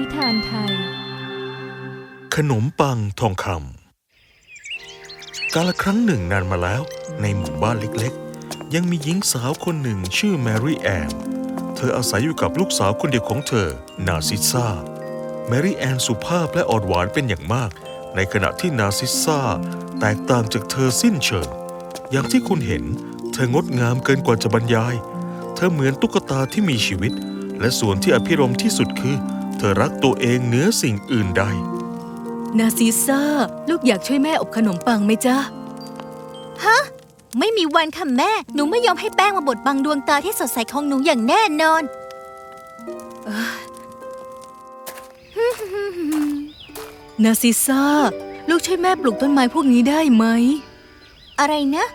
นิทานไทย ขนมปังทองคำกาลครั้งหนึ่งนานมาแล้ว ในหมู่บ้านเล็กๆ ยังมีหญิงสาวคนหนึ่งชื่อแมรี่แอนเธออาศัยอยู่กับลูกสาวคนเดียวของเธอ นาซิสซาแมรี่แอนสุภาพและอ่อนหวานเป็นอย่างมาก ในขณะที่นาซิสซาแตกต่างจากเธอสิ้นเชิง อย่างที่คุณเห็น เธองดงามเกินกว่าจะบรรยาย เธอเหมือนตุ๊กตาที่มีชีวิตและส่วนที่อภิรมที่สุดคือ เธอรักตัวเองเหนือสิ่งอื่นใด นาซิซ่า ลูกอยากช่วยแม่อบขนมปังไหมจ๊ะไม่มีวันค่ะแม่ หนูไม่ยอมให้แป้งมาบดบังดวงตาที่สดใสของหนูอย่างแน่นอน นาซิซ่า ลูกช่วยแม่ปลูกต้นไม้พวกนี้ได้ไหม อะไรนะ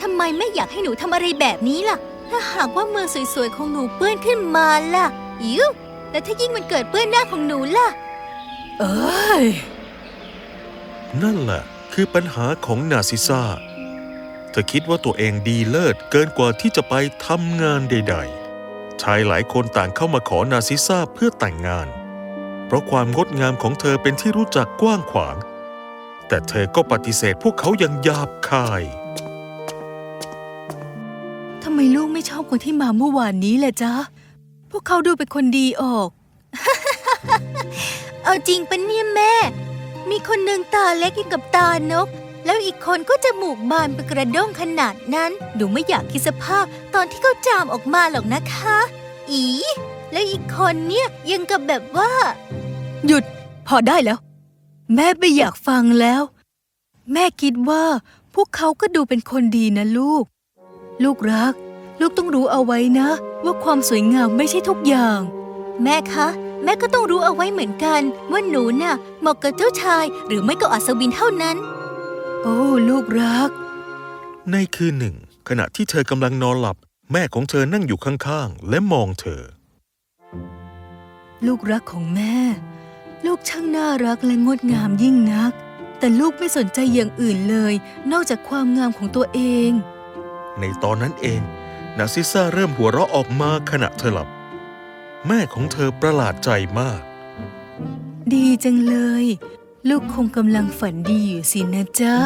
ทำไมไม่อยากให้หนูทำอะไรแบบนี้ล่ะ ถ้าหากว่ามือสวยๆของหนูเปื้อนขึ้นมาล่ะอิ๋ว แล้วถ้ายิ่งมันเกิดเปื้อนหน้าของหนูล่ะ เอ้ย นั่นแหละ คือปัญหาของนาซิซ่า เธอคิดว่าตัวเองดีเลิศเกินกว่าที่จะไปทำงานใด ๆ ชายหลายคนต่างเข้ามาขอนาซิซ่าเพื่อแต่งงาน เพราะความงดงามของเธอเป็นที่รู้จักกว้างขวาง แต่เธอก็ปฏิเสธพวกเขาอย่างหยาบคายทำไมลูกไม่ชอบคนที่มาเมื่อวานนี้แหละจ๊ะพ วกเขาดูเป็นคนดีออก เอาจริงปะเนี่ยแม่ มีคนหนึ่งตาเล็กยิ่งกับตานก แล้วอีกคนก็จมูกบานเป็นกระด้งขนาดนั้นหนูไม่อยากคิดสภาพตอนที่เขาจามออกมาหรอกนะคะ อี แล้วอีกคนเนี่ยยังกับแบบว่า หยุดพอได้แล้ว แม่ไม่อยากฟังแล้ว แม่คิดว่า พวกเขาก็ดูเป็นคนดีนะลูก ลูกรัก ลูกต้องรู้เอาไว้นะ ว่าความสวยงามไม่ใช่ทุกอย่าง แม่คะ แม่ก็ต้องรู้เอาไว้เหมือนกัน ว่าหนูน่ะเหมาะกับเจ้าชาย หรือไม่ก็อัศวินเท่านั้น โอ้ลูกรัก ในคืนหนึ่ง ขณะที่เธอกำลังนอนหลับ แม่ของเธอนั่งอยู่ข้างๆ และมองเธอ ลูกรักของแม่ ลูกช่างน่ารักและงดงามยิ่งนัก แต่ลูกไม่สนใจอย่างอื่นเลย นอกจากความงามของตัวเอง ในตอนนั้นเอง นาซิซ่าเริ่มหัวเราะออกมาขณะเธอหลับ แม่ของเธอประหลาดใจมาก ดีจังเลย ลูกคงกำลังฝันดีอยู่สินะจ๊ะ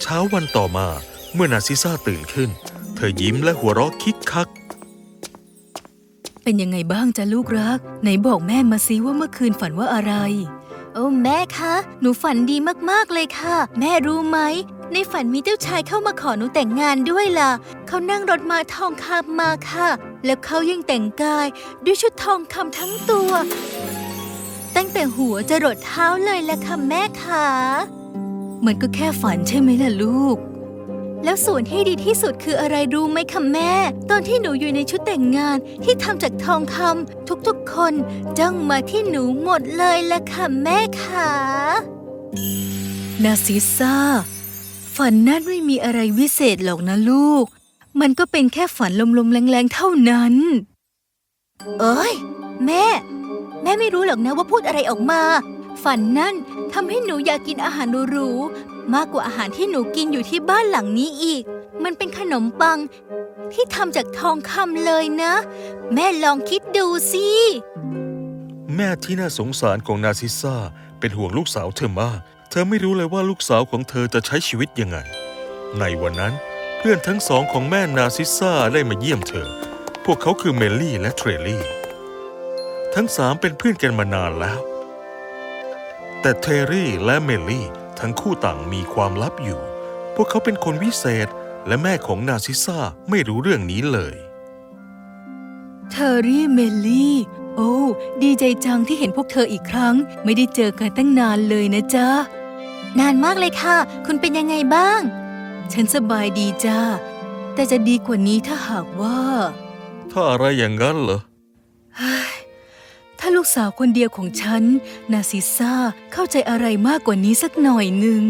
เช้าวันต่อมาเมื่อนาซิซ่าตื่นขึ้น เธอยิ้มและหัวเราะคิกคัก เป็นยังไงบ้างจ๊ะลูกรัก ไหนบอกแม่มาซิว่าเมื่อคืนฝันว่าอะไร โอ้แม่คะ หนูฝันดีมากๆเลยค่ะ แม่รู้ไหม ในฝันมีเจ้าชายเข้ามาขอหนูแต่งงานด้วยล่ะ เขานั่งรถมาทองคำมาค่ะ แล้วเขายังแต่งกายด้วยชุดทองคำทั้งตัว ตั้งแต่หัวจะรดเท้าเลยล่ะค่ะแม่ค่ะมันก็แค่ฝันใช่ไหมล่ะลูก แล้วส่วนที่ดีที่สุดคืออะไรรู้ไหมคะแม่ ตอนที่หนูอยู่ในชุดแต่งงานที่ทำจากทองคำทุกๆคนจ้องมาที่หนูหมดเลยล่ะค่ะแม่ค่ะนาซิซ่า ฝันนั่นไม่มีอะไรวิเศษหรอกนะลูก มันก็เป็นแค่ฝันลมๆแรงๆเท่านั้น เอ้ย แม่ แม่ไม่รู้หรอกนะว่าพูดอะไรออกมา ฝันนั่นทำให้หนูอยากกินอาหารหรูๆมากกว่าอาหารที่หนูกินอยู่ที่บ้านหลังนี้อีก มันเป็นขนมปัง ที่ทำจากทองคำเลยนะ แม่ลองคิดดูสิแม่ที่น่าสงสารของนาซิซ่าเป็นห่วงลูกสาวเธอมาก เธอไม่รู้เลยว่าลูกสาวของเธอจะใช้ชีวิตยังไง ในวันนั้นเพื่อนทั้งสองของแม่นาซิซ่าได้มาเยี่ยมเธอ พวกเขาคือเมลลี่และเทรลลี่ ทั้งสามเป็นเพื่อนกันมานานแล้ว แต่เทรรี่และเมลลี่ทั้งคู่ต่างมีความลับอยู่ พวกเขาเป็นคนวิเศษและแม่ของนาซิซ่าไม่รู้เรื่องนี้เลย เทอรี่เมลลี่ โอ้ ดีใจจังที่เห็นพวกเธออีกครั้ง ไม่ได้เจอกันตั้งนานเลยนะจ๊ะ นานมากเลยค่ะ คุณเป็นยังไงบ้าง ฉันสบายดีจ้า แต่จะดีกว่านี้ถ้าหากว่า ถ้าอะไรอย่างนั้นเหรอ ถ้าลูกสาวคนเดียวของฉัน นาซิซ่าเข้าใจอะไรมากกว่านี้สักหน่อยหนึ่ง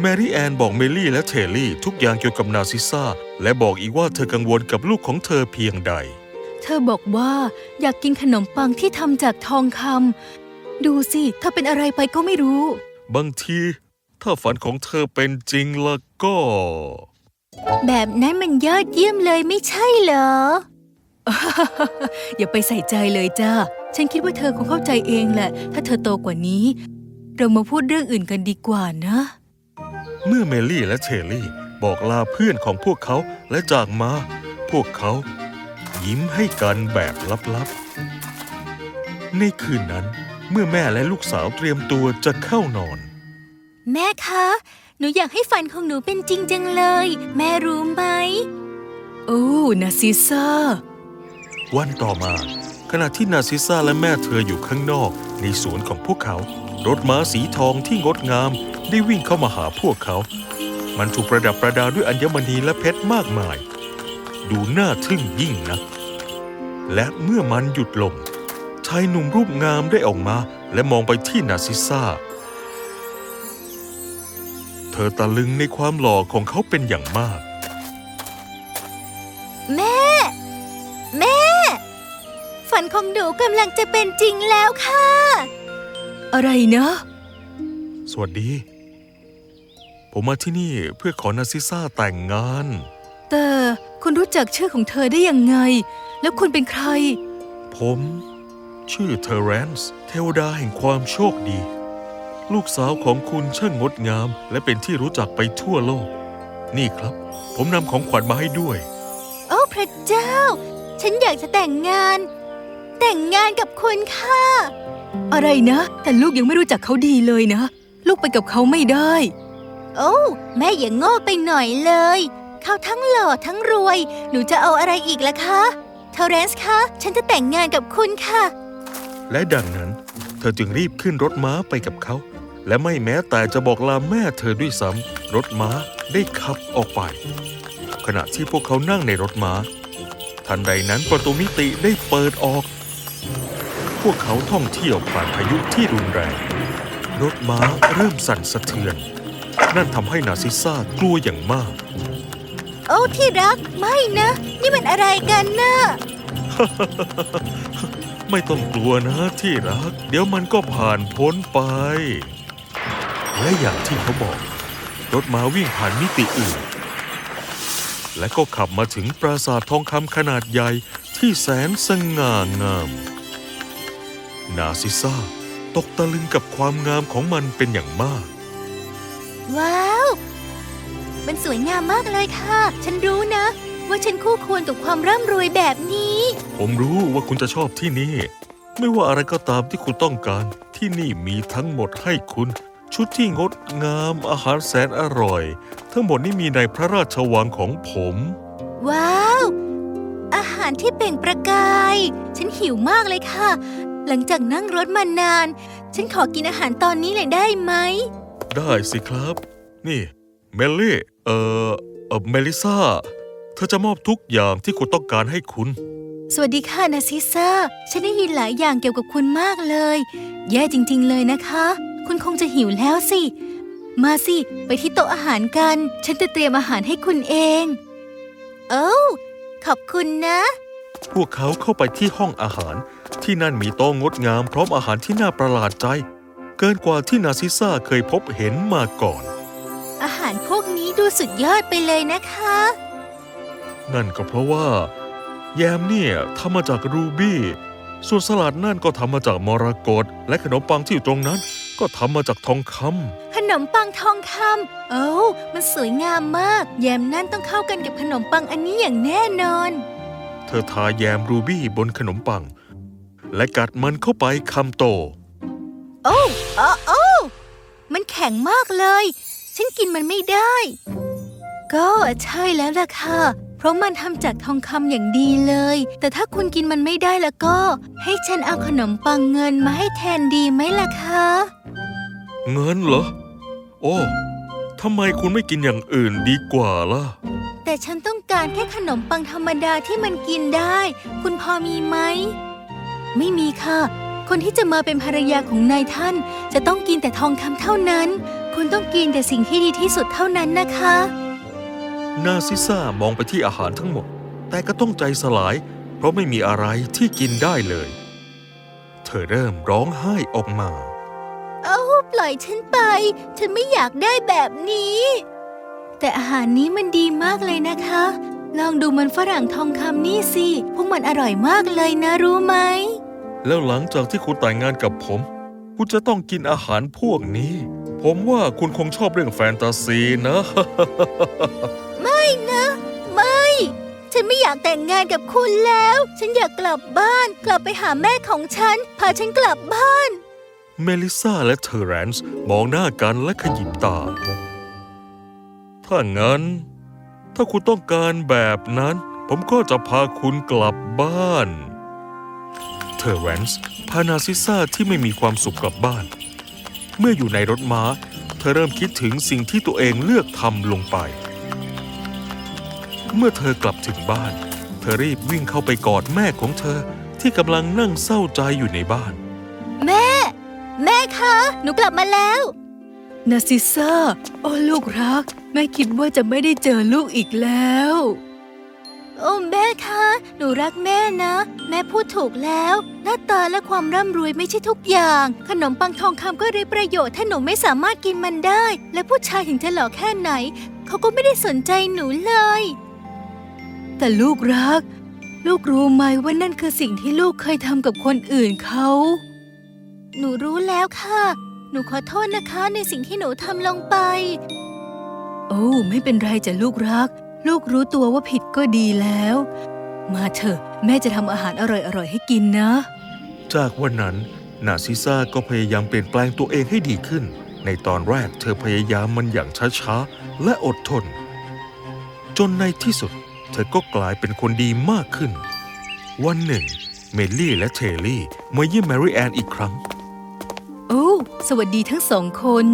แมรี่แอนบอกเมลลี่และเทลลี่ทุกอย่างเกี่ยวกับนาซิซ่า และบอกอีกว่าเธอกังวลกับลูกของเธอเพียงใด เธอบอกว่าอยากกินขนมปังที่ทำจากทองคำดูสิ ถ้าเป็นอะไรไปก็ไม่รู้ บางที ถ้าฝันของเธอเป็นจริงละก็ แบบนั้นมันยอดเยี่ยมเลยไม่ใช่เหรอ อย่าไปใส่ใจเลยจ้า ฉันคิดว่าเธอคงเข้าใจเองแหละ ถ้าเธอโตกว่านี้ เรามาพูดเรื่องอื่นกันดีกว่านะ เมื่อเมลี่และเชลลี่บอกลาเพื่อนของพวกเขาและจากมา พวกเขา ยิ้มให้กันแบบลับๆ ในคืนนั้นเมื่อแม่และลูกสาวเตรียมตัวจะเข้านอน แม่คะ หนูอยากให้ฝันของหนูเป็นจริงจังเลย แม่รู้ไหม โอ้นาซิซ่า วันต่อมา ขณะที่นาซิซ่าและแม่เธออยู่ข้างนอก ในสวนของพวกเขา รถม้าสีทองที่งดงาม ได้วิ่งเข้ามาหาพวกเขา มันถูกประดับประดาด้วยอัญมณีและเพชรมากมาย ดูน่าทึ่งยิ่งนะ และเมื่อมันหยุดลงชายหนุ่มรูปงามได้ออกมา และมองไปที่นาซิซ่าเธ อตะลึงในความหล่อของเขาเป็นอย่างมาก แม่ แม่ ฝันของหนูกำลังจะเป็นจริงแล้วค่ะ อะไรนะ สวัสดี ผมมาที่นี่เพื่อขอนาซิซ่าแต่งงาน แต่คุณรู้จักชื่อของเธอได้ยังไง แล้วคุณเป็นใคร ผม ชื่อเทเรนซ์เทวดาแห่งความโชคดี ลูกสาวของคุณช่างงดงาม และเป็นที่รู้จักไปทั่วโลก นี่ครับ ผมนำของขวัญมาให้ด้วย โอ้พระเจ้า ฉันอยากจะแต่งงาน แต่งงานกับคุณค่ะ อะไรนะ แต่ลูกยังไม่รู้จักเขาดีเลยนะ ลูกไปกับเขาไม่ได้ โอ้แม่อย่าโง่ไปหน่อยเลย เขาทั้งหล่อทั้งรวย หนูจะเอาอะไรอีกล่ะคะเทเรนซ์คะฉันจะแต่งงานกับคุณค่ะ และดังนั้น เธอจึงรีบขึ้นรถม้าไปกับเขา และไม่แม้แต่จะบอกลาแม่เธอด้วยซ้ำรถม้าได้ขับออกไป ขณะที่พวกเขานั่งในรถม้า ทันใดนั้นประตูมิติได้เปิดออก พวกเขาท่องเที่ยวผ่านพายุที่รุนแรง รถม้าเริ่มสั่นสะเทือน นั่นทำให้นาซิซ่ากลัวอย่างมาก โอ้ที่รักไม่นะ นี่มันอะไรกันนะไม่ต้องกลัวนะที่รัก เดี๋ยวมันก็ผ่านพ้นไป และอย่างที่เขาบอก รถม้าวิ่งผ่านมิติอื่น และก็ขับมาถึงปราสาททองคำขนาดใหญ่ที่แสนสง่างาม นาซิซ่าตกตะลึงกับความงามของมันเป็นอย่างมาก ว้าว มันสวยงามมากเลยค่ะ ฉันรู้นะ ว่าฉันคู่ควรกับความร่ำรวยแบบนี้ ผมรู้ว่าคุณจะชอบที่นี่ ไม่ว่าอะไรก็ตามที่คุณต้องการที่นี่มีทั้งหมดให้คุณ ชุดที่งดงามอาหารแสนอร่อย ทั้งหมดนี้มีในพระราชวังของผม ว้าว อาหารที่เปล่งประกาย ฉันหิวมากเลยค่ะ หลังจากนั่งรถมานาน ฉันขอกินอาหารตอนนี้เลยได้ไหม ได้สิครับ นี่ เมลลี่ เอ่อเอ่อเมลิซาเธอจะมอบทุกอย่างที่คุณต้องการให้คุณ สวัสดีค่ะนาซิซ่า ฉันได้ยินหลายอย่างเกี่ยวกับคุณมากเลย แย่จริง ๆ เลยนะคะ คุณคงจะหิวแล้วสิ มาสิ ไปที่โต๊ะอาหารกัน ฉันจะเตรียมอาหารให้คุณเอง โอ้วขอบคุณนะ พวกเขาเข้าไปที่ห้องอาหาร ที่นั่นมีโต๊ะงดงามพร้อมอาหารที่น่าประหลาดใจ เกินกว่าที่นาซิซ่าเคยพบเห็นมาก่อน อาหารพวกนี้ดูสุดยอดไปเลยนะคะ นั่นก็เพราะว่า แยมเนี่ยทำมาจากรูบี้ส่วนสลัดนั่นก็ทำมาจากมรกตและขนมปังที่อยู่ตรงนั้น ก็ทำมาจากทองคำขนมปังทองคำโอ้วมันสวยงามมาก แยมนั่นต้องเข้ากันกับขนมปังอันนี้อย่างแน่นอน เธอทาแยมรูบี้บนขนมปัง และกัดมันเข้าไปคำโต โอ้วโอ้โอ้วมันแข็งมากเลย ฉันกินมันไม่ได้ ก็ใช่แล้วล่ะค่ะ เพราะมันทำจากทองคำอย่างดีเลย แต่ถ้าคุณกินมันไม่ได้แล้วก็ ให้ฉันเอาขนมปังเงินมาให้แทนดีไหมล่ะคะ เงินเหรอ โอ้ทำไมคุณไม่กินอย่างอื่นดีกว่าล่ะ แต่ฉันต้องการแค่ขนมปังธรรมดาที่มันกินได้ คุณพอมีไหม ไม่มีค่ะ คนที่จะมาเป็นภรรยาของนายท่าน จะต้องกินแต่ทองคำเท่านั้น คุณต้องกินแต่สิ่งที่ดีที่สุดเท่านั้นนะคะ นาซิซ่ามองไปที่อาหารทั้งหมด แต่ก็ต้องใจสลาย เพราะไม่มีอะไรที่กินได้เลย เธอเริ่มร้องไห้ออกมาเอาป ล่อยฉันไป ฉันไม่อยากได้แบบนี้ แต่อาหารนี้มันดีมากเลยนะคะ ลองดูมันฝรั่งทองคำนี่สิ พวกมันอร่อยมากเลยนะรู้ไหม แล้วหลังจากที่คุณแต่งงานกับผม คุณจะต้องกินอาหารพวกนี้ ผมว่าคุณคงชอบเรื่องแฟนตาซีนะ ไม่นะ ไม่ ฉันไม่อยากแต่งงานกับคุณแล้ว ฉันอยากกลับบ้าน กลับไปหาแม่ของฉัน พาฉันกลับบ้าน เมลิซาและเทอร์แรนซ์มองหน้ากันและขยิบตา ถ้างั้น ถ้าคุณต้องการแบบนั้น ผมก็จะพาคุณกลับบ้าน เทอร์แรนซ์พานาซิซาที่ไม่มีความสุขกลับบ้าน เมื่ออยู่ในรถม้า เธอเริ่มคิดถึงสิ่งที่ตัวเองเลือกทำลงไป เมื่อเธอกลับถึงบ้าน เธอรีบวิ่งเข้าไปกอดแม่ของเธอที่กำลังนั่งเศร้าใจอยู่ในบ้าน คะ หนูกลับมาแล้วนาซิซ่า โอ้ลูกรัก แม่คิดว่าจะไม่ได้เจอลูกอีกแล้ว โอ้แม่คะ หนูรักแม่นะ แม่พูดถูกแล้ว หน้าตาและความร่ำรวยไม่ใช่ทุกอย่าง ขนมปังทองคำก็ไร้ประโยชน์ถ้าหนูไม่สามารถกินมันได้ และผู้ชายถึงจะหล่อแค่ไหน เขาก็ไม่ได้สนใจหนูเลย แต่ลูกรัก ลูกรู้ไหมว่านั่นคือสิ่งที่ลูกเคยทำกับคนอื่นเขา หนูรู้แล้วค่ะ หนูขอโทษนะคะในสิ่งที่หนูทำลงไป โอ้ไม่เป็นไรจ้ะลูกรัก ลูกรู้ตัวว่าผิดก็ดีแล้ว มาเถอะ แม่จะทำอาหารอร่อยๆให้กินนะ จากวันนั้น นาซิซ่าก็พยายามเปลี่ยนแปลงตัวเองให้ดีขึ้น ในตอนแรกเธอพยายามมันอย่างช้าๆ และอดทน จนในที่สุด เธอก็กลายเป็นคนดีมากขึ้น วันหนึ่ง เมลลี่และเทลลี่มาเยี่ยมแมรี่แอนอีกครั้งโอ้ สวัสดีทั้งสองคน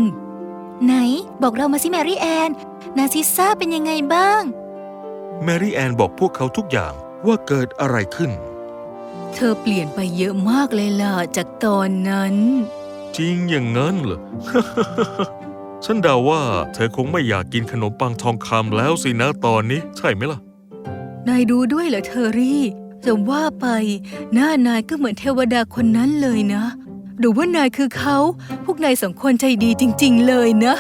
ไหน บอกเรามาสิแมรี่แอน นาซิซ่าเป็นยังไงบ้าง แมรี่แอนบอกพวกเขาทุกอย่างว่าเกิดอะไรขึ้น เธอเปลี่ยนไปเยอะมากเลยล่ะจากตอนนั้น จริงอย่างนั้นเหรอ ฉันเดาว่าเธอคงไม่อยากกินขนมปังทองคำแล้วสินะตอนนี้ ใช่ไหมล่ะ นายดูด้วยเหรอเทอรี่จะว่าไป หน้านายก็เหมือนเทวดาคนนั้นเลยนะ หรือว่านายคือเขา พวกนายสองคนใจดีจริง ๆ เลยนะ